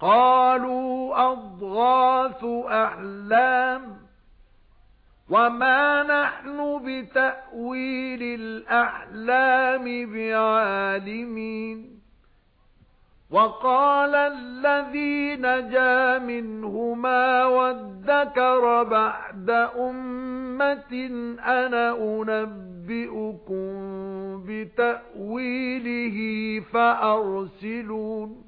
قالوا أضغاث أحلام وما نحن بتأويل الأحلام بعالمين وقال الذي نجا منهما وادكر بعد أمة أنا أنبئكم بتأويله فأرسلون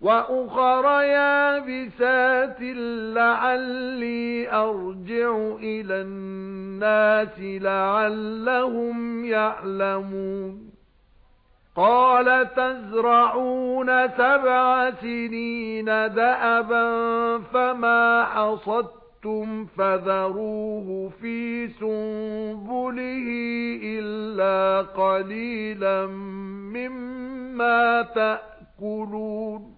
وَأُخَرَ يَابِسَاتٍ لَعَلِّي أَرْجِعُ إِلَى النَّاسِ لَعَلَّهُمْ يَعْلَمُونَ. قَالَ تَزْرَعُونَ سَبْعَ سِنِينَ دَأَبًا فَمَا حَصَدتُّمْ فَذَرُوهُ فِي سُنبُلِهِ إِلَّا قَلِيلًا مِّمَّا تَأْكُلُونَ.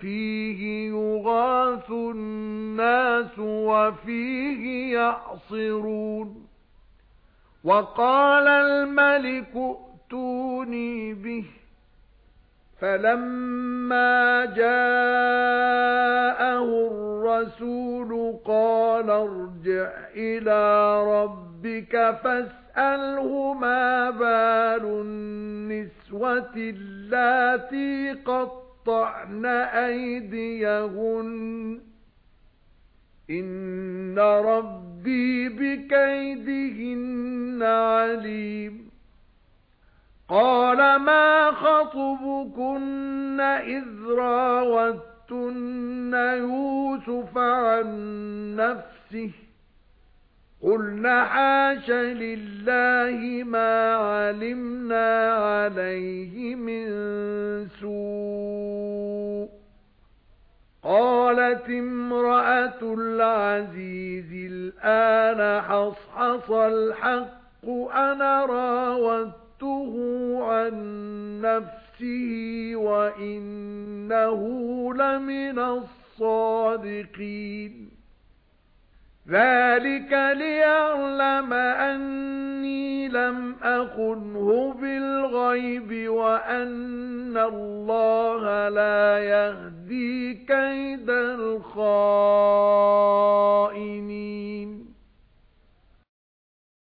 فِيهِ يُغَاثُ النَّاسُ وَفِيهِ يَعْصِرُونَ. وَقَالَ الْمَلِكُ ائْتُونِي بِهِ. فَلَمَّا جَاءَهُ الرَّسُولُ قَالَ ارْجِعْ إِلَى رَبِّكَ فَاسْأَلْهُ مَا بَالُ النِّسْوَةِ اللَّاتِي قَطَّعْنَ أَيْدِيَهُنَّ. إِنَّ رَبِّي بِكَيْدِهِنَّ عَلِيمٌ. قَالَ مَا خَطْبُكُنَّ إِذْ رَاوَدتُّنَّ يُوسُفَ عَن نَّفْسِهِ؟ قُلْنَا حَاشَ لِلَّهِ مَا عَلِمْنَا عَلَيْهِ مِن سُوءٍ قَالَتِ امْرَأَةُ الْعَزِيزِ الْآنَ حَصْحَصَ الْحَقُّ أَنَا رَاوَدتُّهُ عَن نَّفْسِهِ وَإِنَّهُ لَمِنَ الصَّادِقِينَ ذَلِكَ لِيَعْلَمَ أَنِّي لَمْ أَخُنْهُ بِالْغَيْبِ وَأَنَّ اللَّهَ لَا يَهْدِي كَيْدَ الْخَائِنِينَ